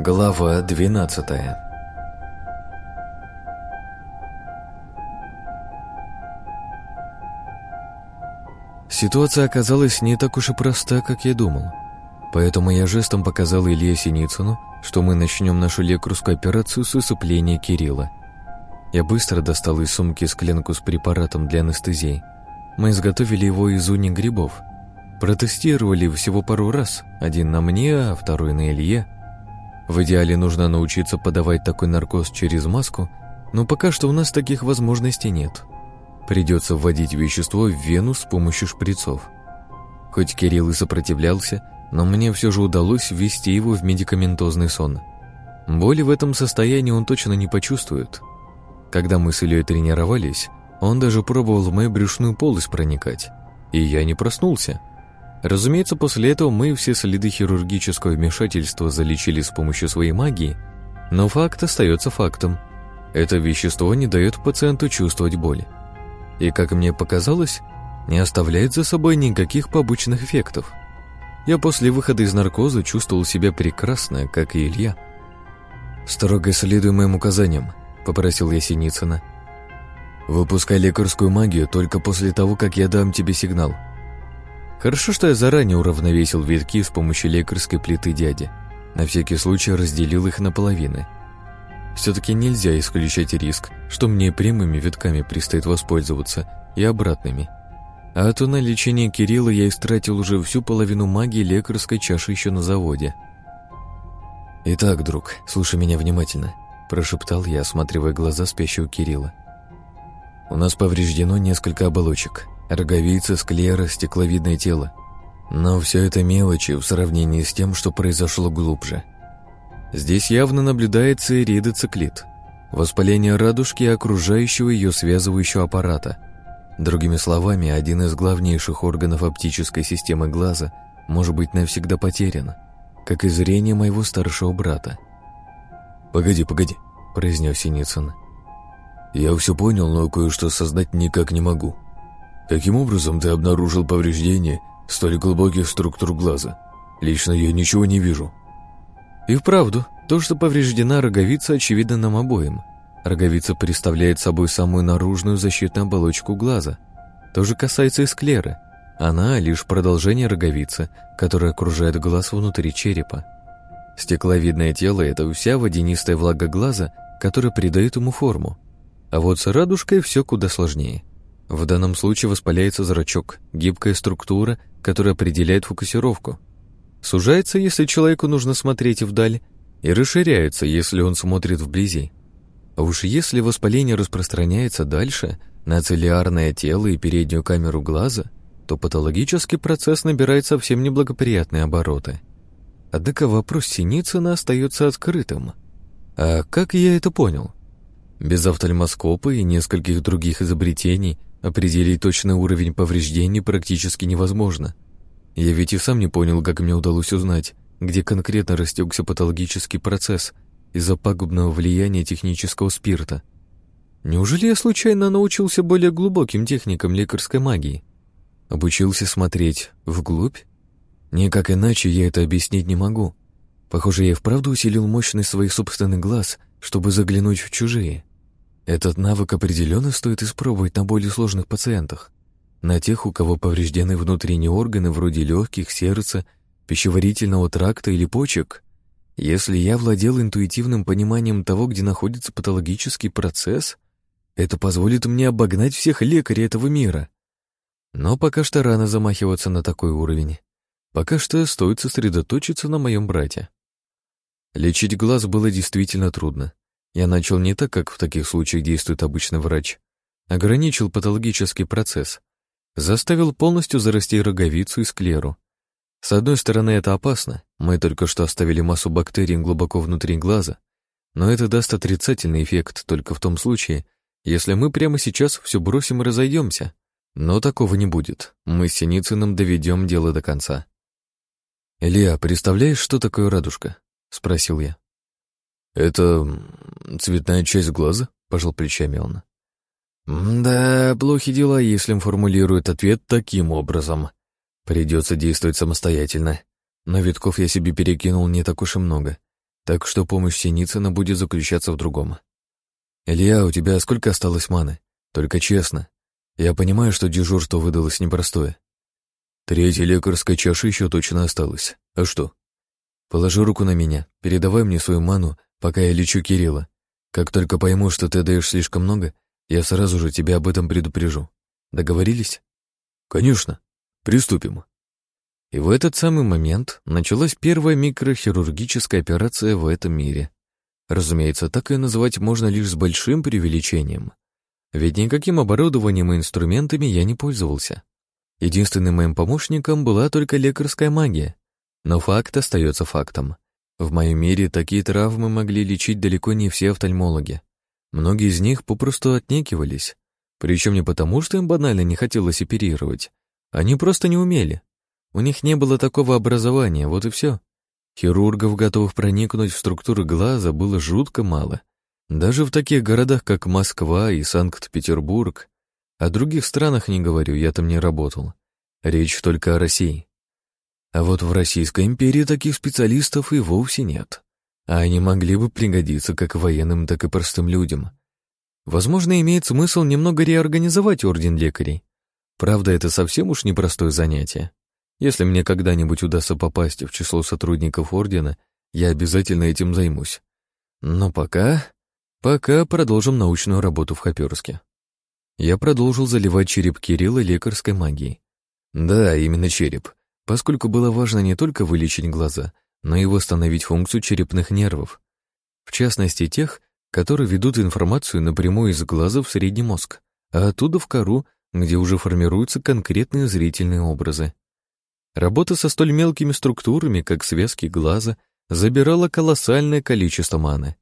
Глава 12 Ситуация оказалась не так уж и проста, как я думал. Поэтому я жестом показал Илье Синицыну, что мы начнем нашу лекарскую операцию с усыпления Кирилла. Я быстро достал из сумки склянку с препаратом для анестезии. Мы изготовили его из уни грибов. Протестировали всего пару раз, один на мне, а второй на Илье. В идеале нужно научиться подавать такой наркоз через маску, но пока что у нас таких возможностей нет. Придется вводить вещество в вену с помощью шприцов. Хоть Кирилл и сопротивлялся, но мне все же удалось ввести его в медикаментозный сон. Боли в этом состоянии он точно не почувствует. Когда мы с Ильей тренировались, он даже пробовал в мою брюшную полость проникать, и я не проснулся. Разумеется, после этого мы все следы хирургического вмешательства залечили с помощью своей магии, но факт остается фактом. Это вещество не дает пациенту чувствовать боли. И, как мне показалось, не оставляет за собой никаких побочных эффектов. Я после выхода из наркоза чувствовал себя прекрасно, как и Илья. «Строго следуй моим указаниям», — попросил я Синицына. «Выпускай лекарскую магию только после того, как я дам тебе сигнал». Хорошо, что я заранее уравновесил витки с помощью лекарской плиты дяди. На всякий случай разделил их на половины. Все-таки нельзя исключать риск, что мне прямыми витками предстоит воспользоваться и обратными. А то на лечение Кирилла я истратил уже всю половину магии лекарской чаши еще на заводе. «Итак, друг, слушай меня внимательно», – прошептал я, осматривая глаза спящего Кирилла. «У нас повреждено несколько оболочек. Роговица, склера, стекловидное тело. Но все это мелочи в сравнении с тем, что произошло глубже. Здесь явно наблюдается иридоциклит, воспаление радужки и окружающего ее связывающего аппарата. Другими словами, один из главнейших органов оптической системы глаза может быть навсегда потерян, как и зрение моего старшего брата. «Погоди, погоди», — произнес Синицын. «Я все понял, но кое-что создать никак не могу. Каким образом ты обнаружил повреждение столь глубоких структур глаза? Лично я ничего не вижу». И вправду, то, что повреждена роговица, очевидно нам обоим. Роговица представляет собой самую наружную защитную оболочку глаза. То же касается и склеры. Она лишь продолжение роговицы, которая окружает глаз внутри черепа. Стекловидное тело – это вся водянистая влага глаза, которая придает ему форму. А вот с радужкой все куда сложнее. В данном случае воспаляется зрачок, гибкая структура, которая определяет фокусировку. Сужается, если человеку нужно смотреть вдаль, и расширяется, если он смотрит вблизи. А уж если воспаление распространяется дальше, на целиарное тело и переднюю камеру глаза, то патологический процесс набирает совсем неблагоприятные обороты. Однако вопрос Синицына остается открытым. А как я это понял? Без офтальмоскопа и нескольких других изобретений определить точный уровень повреждений практически невозможно. Я ведь и сам не понял, как мне удалось узнать, где конкретно растекся патологический процесс из-за пагубного влияния технического спирта. Неужели я случайно научился более глубоким техникам лекарской магии? Обучился смотреть вглубь? Никак иначе я это объяснить не могу. Похоже, я и вправду усилил мощность своих собственных глаз, чтобы заглянуть в чужие. Этот навык определенно стоит испробовать на более сложных пациентах. На тех, у кого повреждены внутренние органы вроде легких, сердца, пищеварительного тракта или почек. Если я владел интуитивным пониманием того, где находится патологический процесс, это позволит мне обогнать всех лекарей этого мира. Но пока что рано замахиваться на такой уровень. Пока что стоит сосредоточиться на моем брате. Лечить глаз было действительно трудно. Я начал не так, как в таких случаях действует обычный врач. Ограничил патологический процесс. Заставил полностью зарасти роговицу и склеру. С одной стороны, это опасно. Мы только что оставили массу бактерий глубоко внутри глаза. Но это даст отрицательный эффект только в том случае, если мы прямо сейчас все бросим и разойдемся. Но такого не будет. Мы с Синицыным доведем дело до конца. «Илья, представляешь, что такое радужка?» — спросил я. «Это цветная часть глаза?» — пожал плечами он. «Да, плохи дела, если он формулирует ответ таким образом. Придется действовать самостоятельно. Но витков я себе перекинул не так уж и много. так что помощь Синицына будет заключаться в другом. «Илья, у тебя сколько осталось маны? Только честно. Я понимаю, что дежурство выдалось непростое. Третья лекарская чаша еще точно осталась. А что? Положи руку на меня, передавай мне свою ману, пока я лечу Кирилла. Как только пойму, что ты даешь слишком много, я сразу же тебя об этом предупрежу. Договорились? Конечно. Приступим. И в этот самый момент началась первая микрохирургическая операция в этом мире. Разумеется, так ее называть можно лишь с большим преувеличением. Ведь никаким оборудованием и инструментами я не пользовался. Единственным моим помощником была только лекарская магия. Но факт остается фактом. В моем мире такие травмы могли лечить далеко не все офтальмологи. Многие из них попросту отнекивались. Причем не потому, что им банально не хотелось оперировать. Они просто не умели. У них не было такого образования, вот и все. Хирургов, готовых проникнуть в структуру глаза, было жутко мало. Даже в таких городах, как Москва и Санкт-Петербург. О других странах не говорю, я там не работал. Речь только о России. А вот в Российской империи таких специалистов и вовсе нет. А они могли бы пригодиться как военным, так и простым людям. Возможно, имеет смысл немного реорганизовать Орден лекарей. Правда, это совсем уж непростое занятие. Если мне когда-нибудь удастся попасть в число сотрудников Ордена, я обязательно этим займусь. Но пока... Пока продолжим научную работу в Хоперске. Я продолжил заливать череп Кирилла лекарской магией. Да, именно череп, поскольку было важно не только вылечить глаза, но и восстановить функцию черепных нервов. В частности, тех, которые ведут информацию напрямую из глаза в средний мозг, а оттуда в кору, где уже формируются конкретные зрительные образы. Работа со столь мелкими структурами, как связки глаза, забирала колоссальное количество маны.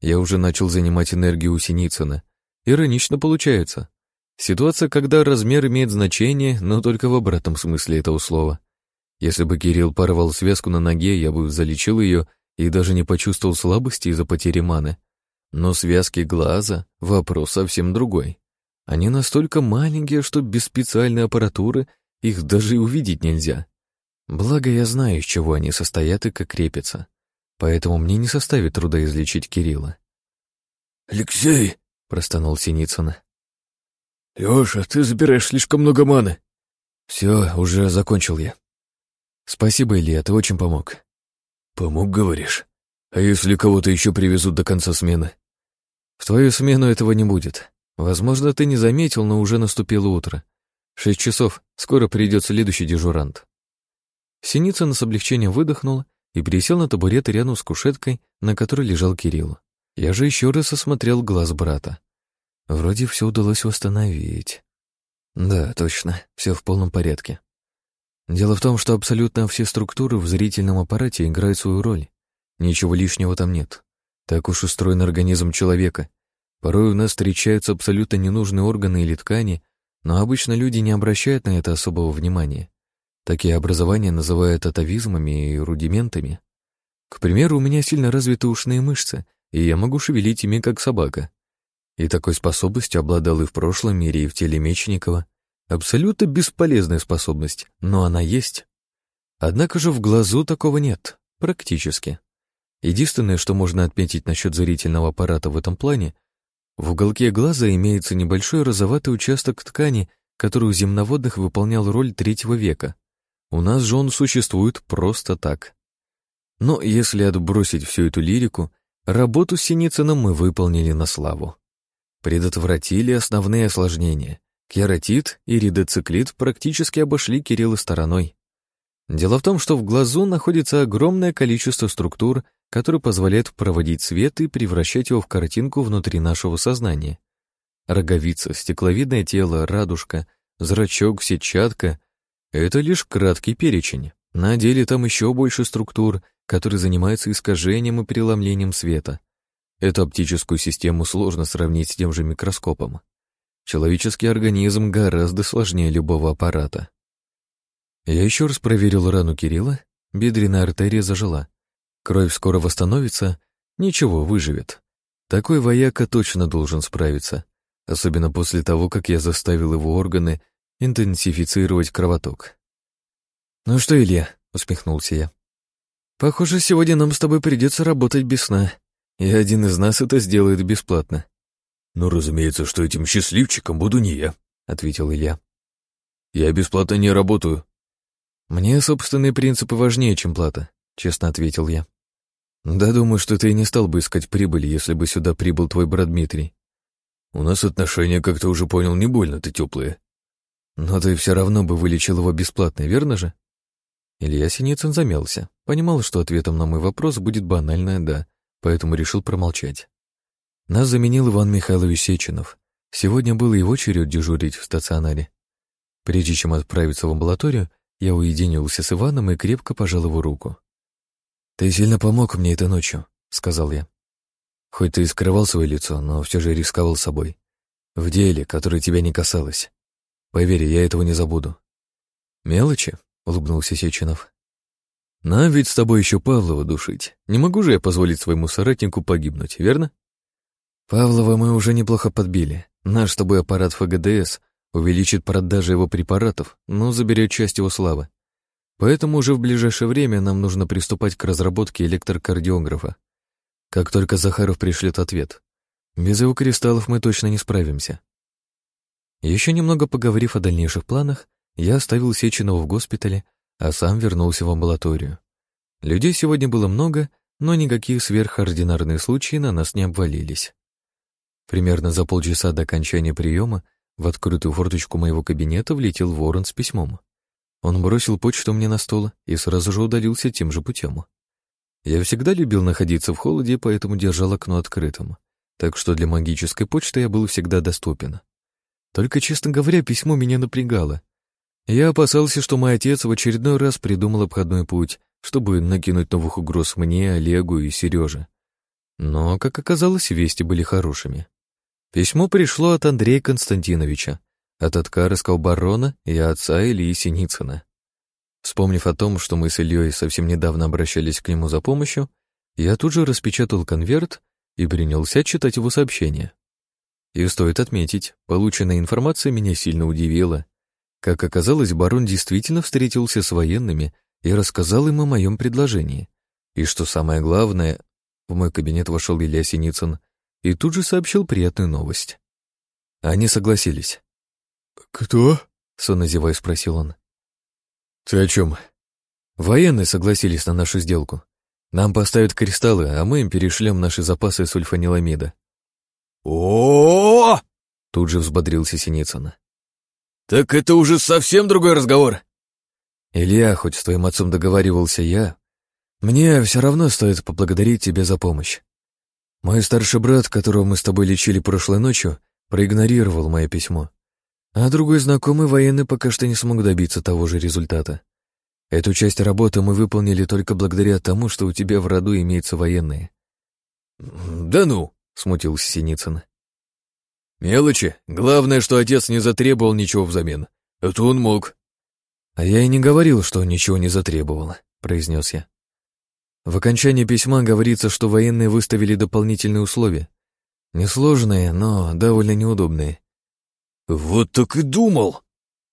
Я уже начал занимать энергию у Синицына. Иронично получается. Ситуация, когда размер имеет значение, но только в обратном смысле этого слова. Если бы Кирилл порвал связку на ноге, я бы залечил ее и даже не почувствовал слабости из-за потери маны. Но связки глаза — вопрос совсем другой. Они настолько маленькие, что без специальной аппаратуры их даже и увидеть нельзя. Благо я знаю, из чего они состоят и как крепятся. Поэтому мне не составит труда излечить Кирилла. «Алексей!» — простонал Синицын. «Леша, ты забираешь слишком много маны». «Все, уже закончил я». «Спасибо, Илья, ты очень помог». «Помог, говоришь? А если кого-то еще привезут до конца смены?» «В твою смену этого не будет. Возможно, ты не заметил, но уже наступило утро. Шесть часов, скоро придет следующий дежурант». Синицын с облегчением выдохнул и присел на табурет рядом с кушеткой, на которой лежал Кирилл. Я же еще раз осмотрел глаз брата. Вроде все удалось восстановить. Да, точно, все в полном порядке. Дело в том, что абсолютно все структуры в зрительном аппарате играют свою роль. Ничего лишнего там нет. Так уж устроен организм человека. Порой у нас встречаются абсолютно ненужные органы или ткани, но обычно люди не обращают на это особого внимания. Такие образования называют атовизмами и рудиментами. К примеру, у меня сильно развиты ушные мышцы, и я могу шевелить ими, как собака. И такой способностью обладал и в прошлом мире, и в теле Мечникова. Абсолютно бесполезная способность, но она есть. Однако же в глазу такого нет, практически. Единственное, что можно отметить насчет зрительного аппарата в этом плане, в уголке глаза имеется небольшой розоватый участок ткани, который у земноводных выполнял роль третьего века. У нас же он существует просто так. Но если отбросить всю эту лирику, работу с Синицыным мы выполнили на славу. Предотвратили основные осложнения. Кератит и ридоциклит практически обошли Кирилла стороной. Дело в том, что в глазу находится огромное количество структур, которые позволяют проводить свет и превращать его в картинку внутри нашего сознания. Роговица, стекловидное тело, радужка, зрачок, сетчатка это лишь краткий перечень. На деле там еще больше структур, которые занимаются искажением и преломлением света. Эту оптическую систему сложно сравнить с тем же микроскопом. Человеческий организм гораздо сложнее любого аппарата. Я еще раз проверил рану Кирилла, бедренная артерия зажила. Кровь скоро восстановится, ничего, выживет. Такой вояка точно должен справиться, особенно после того, как я заставил его органы интенсифицировать кровоток. «Ну что, Илья?» — усмехнулся я. Похоже, сегодня нам с тобой придется работать без сна, и один из нас это сделает бесплатно. «Ну, разумеется, что этим счастливчиком буду не я», — ответил Илья. «Я бесплатно не работаю». «Мне собственные принципы важнее, чем плата», — честно ответил я. «Да думаю, что ты и не стал бы искать прибыли, если бы сюда прибыл твой брат Дмитрий. У нас отношения, как ты уже понял, не больно-то теплые. Но ты все равно бы вылечил его бесплатно, верно же?» Илья Синицын замялся. Понимал, что ответом на мой вопрос будет банальное «да», поэтому решил промолчать. Нас заменил Иван Михайлович Сеченов. Сегодня был его черед дежурить в стационаре. Прежде чем отправиться в амбулаторию, я уединился с Иваном и крепко пожал его руку. «Ты сильно помог мне этой ночью», — сказал я. «Хоть ты и скрывал свое лицо, но все же рисковал собой. В деле, которое тебя не касалось. Поверь, я этого не забуду». «Мелочи?» — улыбнулся Сеченов. «Нам ведь с тобой еще Павлова душить. Не могу же я позволить своему соратнику погибнуть, верно?» Павлова мы уже неплохо подбили. Наш с тобой аппарат ФГДС увеличит продажи его препаратов, но заберет часть его славы. Поэтому уже в ближайшее время нам нужно приступать к разработке электрокардиографа. Как только Захаров пришлет ответ. Без его кристаллов мы точно не справимся. Еще немного поговорив о дальнейших планах, я оставил Сеченова в госпитале, а сам вернулся в амбулаторию. Людей сегодня было много, но никакие сверхординарные случаи на нас не обвалились. Примерно за полчаса до окончания приема в открытую форточку моего кабинета влетел ворон с письмом. Он бросил почту мне на стол и сразу же удалился тем же путем. Я всегда любил находиться в холоде, поэтому держал окно открытым, так что для магической почты я был всегда доступен. Только, честно говоря, письмо меня напрягало. Я опасался, что мой отец в очередной раз придумал обходной путь, чтобы накинуть новых угроз мне, Олегу и Сереже. Но, как оказалось, вести были хорошими. Письмо пришло от Андрея Константиновича, от откарского барона и отца Ильи Синицына. Вспомнив о том, что мы с Ильей совсем недавно обращались к нему за помощью, я тут же распечатал конверт и принялся читать его сообщение. И стоит отметить, полученная информация меня сильно удивила. Как оказалось, барон действительно встретился с военными и рассказал им о моем предложении. И что самое главное, в мой кабинет вошел Илья Синицын и тут же сообщил приятную новость. Они согласились. «Кто?» — сонно зевая спросил он. «Ты о чем?» «Военные согласились на нашу сделку. Нам поставят кристаллы, а мы им перешлем наши запасы сульфаниламида». О, Тут же взбодрился Синицын. «Так это уже совсем другой разговор!» «Илья, хоть с твоим отцом договаривался я, мне все равно стоит поблагодарить тебя за помощь. Мой старший брат, которого мы с тобой лечили прошлой ночью, проигнорировал мое письмо. А другой знакомый военный пока что не смог добиться того же результата. Эту часть работы мы выполнили только благодаря тому, что у тебя в роду имеются военные. «Да ну!» — смутился Синицын. «Мелочи. Главное, что отец не затребовал ничего взамен. Это он мог». «А я и не говорил, что он ничего не затребовал», — произнес я. В окончании письма говорится, что военные выставили дополнительные условия. Несложные, но довольно неудобные. «Вот так и думал!»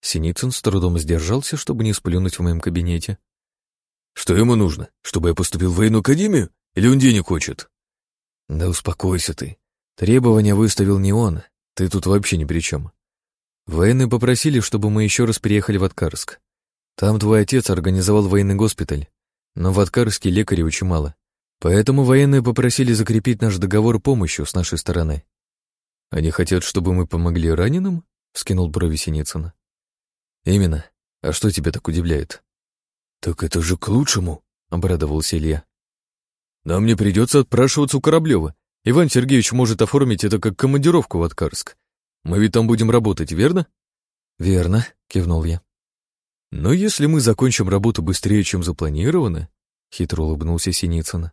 Синицын с трудом сдержался, чтобы не сплюнуть в моем кабинете. «Что ему нужно? Чтобы я поступил в военную академию? Или он денег хочет?» «Да успокойся ты. Требования выставил не он. Ты тут вообще ни при чем. Военные попросили, чтобы мы еще раз приехали в Откарск. Там твой отец организовал военный госпиталь но в Откарске лекарей очень мало. Поэтому военные попросили закрепить наш договор помощью с нашей стороны. Они хотят, чтобы мы помогли раненым? Скинул брови Синицына. Именно. А что тебя так удивляет? Так это же к лучшему, обрадовался Илья. Нам не придется отпрашиваться у Кораблева. Иван Сергеевич может оформить это как командировку в Откарск. Мы ведь там будем работать, верно? Верно, кивнул я. Но если мы закончим работу быстрее, чем запланировано, хитро улыбнулся Синицын.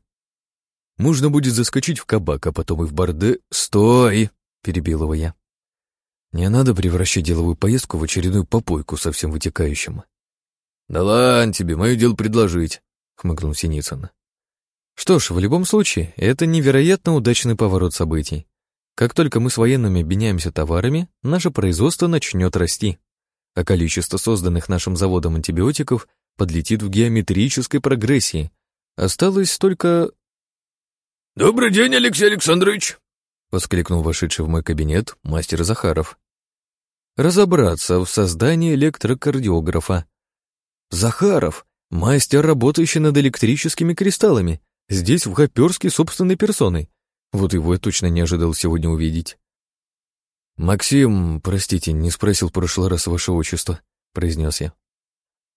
Можно будет заскочить в кабак, а потом и в борде. Стой! перебил его я. Не надо превращать деловую поездку в очередную попойку со всем вытекающим. Да ладно тебе, мое дело предложить, хмыкнул Синицын. Что ж, в любом случае, это невероятно удачный поворот событий. Как только мы с военными обменяемся товарами, наше производство начнет расти а количество созданных нашим заводом антибиотиков подлетит в геометрической прогрессии, Осталось только... «Добрый день, Алексей Александрович!» — воскликнул вошедший в мой кабинет мастер Захаров. «Разобраться в создании электрокардиографа. Захаров, мастер, работающий над электрическими кристаллами, здесь, в Хоперске, собственной персоной. Вот его я точно не ожидал сегодня увидеть». «Максим, простите, не спросил в прошлый раз ваше отчество», — произнес я.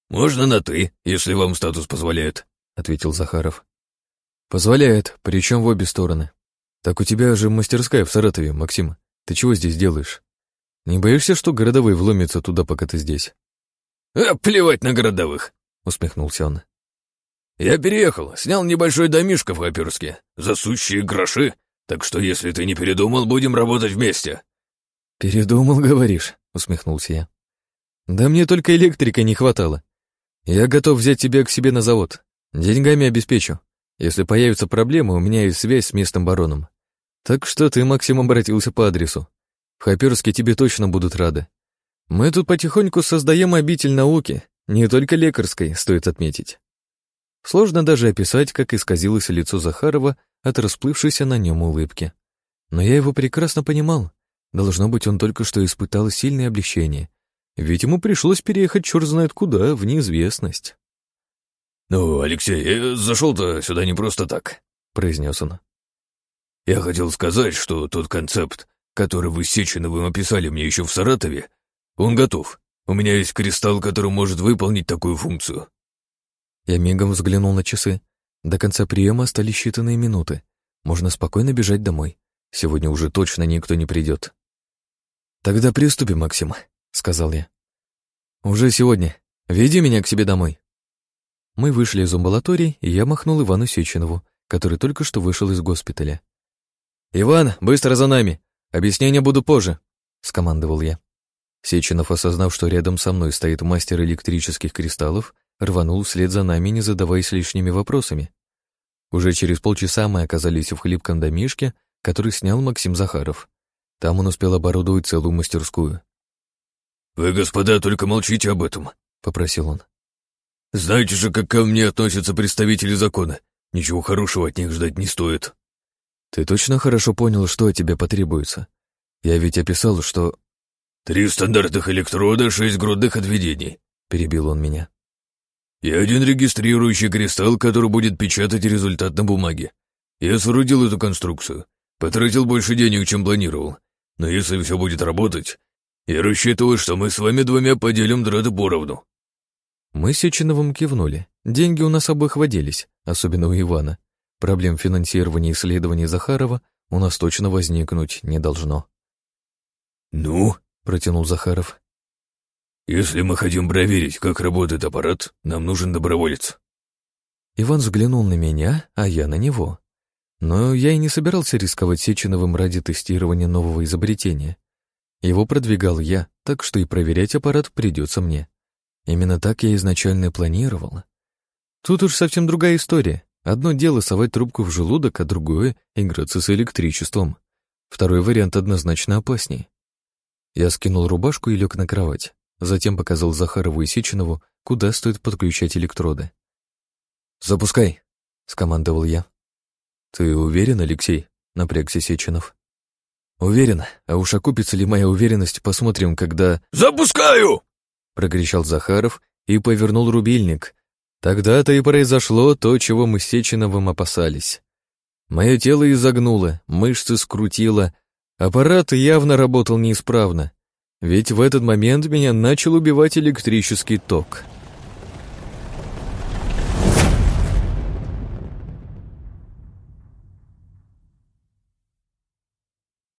«Можно на «ты», если вам статус позволяет», — ответил Захаров. «Позволяет, причем в обе стороны. Так у тебя же мастерская в Саратове, Максим. Ты чего здесь делаешь? Не боишься, что городовые вломятся туда, пока ты здесь?» «А, плевать на городовых», — усмехнулся он. «Я переехал, снял небольшой домишко в Хаперске, засущие гроши, так что если ты не передумал, будем работать вместе». «Передумал, говоришь?» — усмехнулся я. «Да мне только электрика не хватало. Я готов взять тебя к себе на завод. Деньгами обеспечу. Если появятся проблемы, у меня есть связь с местным бароном. Так что ты, Максим, обратился по адресу. В Хаперске тебе точно будут рады. Мы тут потихоньку создаем обитель науки, не только лекарской, стоит отметить. Сложно даже описать, как исказилось лицо Захарова от расплывшейся на нем улыбки. Но я его прекрасно понимал. Должно быть, он только что испытал сильное облегчение, ведь ему пришлось переехать черт знает куда, в неизвестность. «Ну, Алексей, я зашел-то сюда не просто так», — произнес он. «Я хотел сказать, что тот концепт, который вы с Сеченовым описали мне еще в Саратове, он готов. У меня есть кристалл, который может выполнить такую функцию». Я мигом взглянул на часы. До конца приема остались считанные минуты. Можно спокойно бежать домой. Сегодня уже точно никто не придет. «Тогда приступим, Максим», — сказал я. «Уже сегодня. Веди меня к себе домой». Мы вышли из амбулатории, и я махнул Ивану Сеченову, который только что вышел из госпиталя. «Иван, быстро за нами! Объяснения буду позже!» — скомандовал я. Сеченов, осознав, что рядом со мной стоит мастер электрических кристаллов, рванул вслед за нами, не задаваясь лишними вопросами. Уже через полчаса мы оказались в хлипком домишке, который снял Максим Захаров. Там он успел оборудовать целую мастерскую. «Вы, господа, только молчите об этом», — попросил он. Знаете же, как ко мне относятся представители закона. Ничего хорошего от них ждать не стоит. Ты точно хорошо понял, что от тебя потребуется? Я ведь описал, что... Три стандартных электрода, шесть грудных отведений, перебил он меня. И один регистрирующий кристалл, который будет печатать результат на бумаге. Я соорудил эту конструкцию. Потратил больше денег, чем планировал. Но если все будет работать, я рассчитываю, что мы с вами двумя поделим драты поровну. Мы с Сеченовым кивнули. Деньги у нас обоих водились, особенно у Ивана. Проблем финансирования исследований Захарова у нас точно возникнуть не должно. «Ну?» — протянул Захаров. «Если мы хотим проверить, как работает аппарат, нам нужен доброволец». Иван взглянул на меня, а я на него. Но я и не собирался рисковать Сеченовым ради тестирования нового изобретения. Его продвигал я, так что и проверять аппарат придется мне. Именно так я изначально и планировала. Тут уж совсем другая история. Одно дело совать трубку в желудок, а другое — играться с электричеством. Второй вариант однозначно опаснее. Я скинул рубашку и лег на кровать. Затем показал Захарову и Сеченову, куда стоит подключать электроды. «Запускай», — скомандовал я. «Ты уверен, Алексей?» — напрягся Сеченов. «Уверен, а уж окупится ли моя уверенность, посмотрим, когда...» «Запускаю!» прокричал Захаров и повернул рубильник. Тогда-то и произошло то, чего мы с Сеченовым опасались. Мое тело изогнуло, мышцы скрутило, аппарат явно работал неисправно, ведь в этот момент меня начал убивать электрический ток —